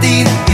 partida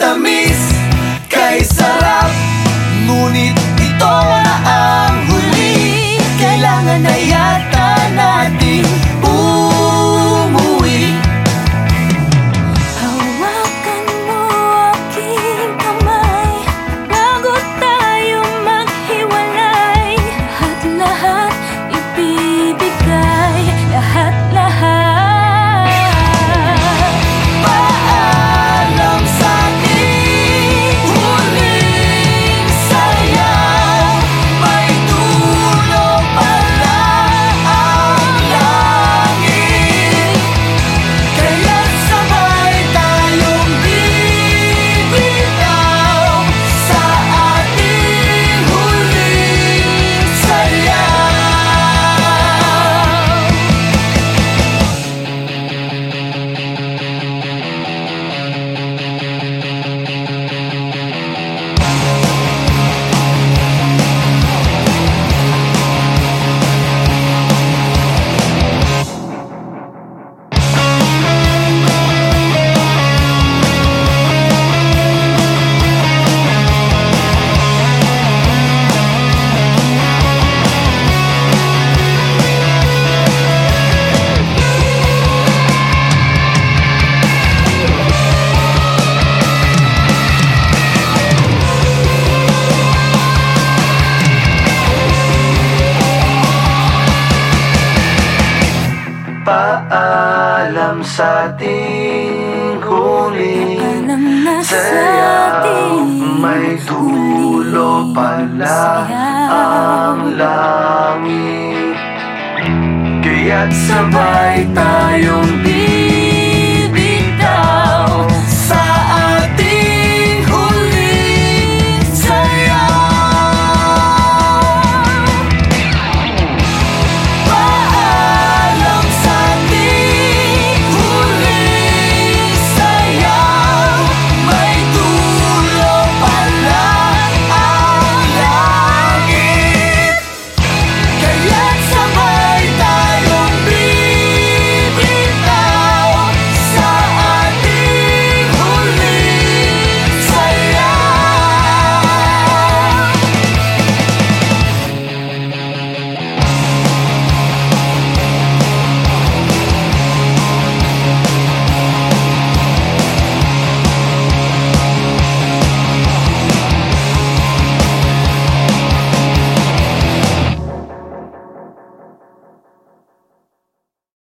matamis kay sarap. Ngunit ito alam sa ating huli. Saya may dulo pala ang langit. Kaya't sabay tayong